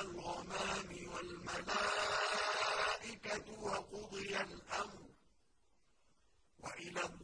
الْغَمَامِ وَالْمَلَائِكَةُ وَقُضِيَ الْأَمْرُ ۚ وَإِلَى اللَّهِ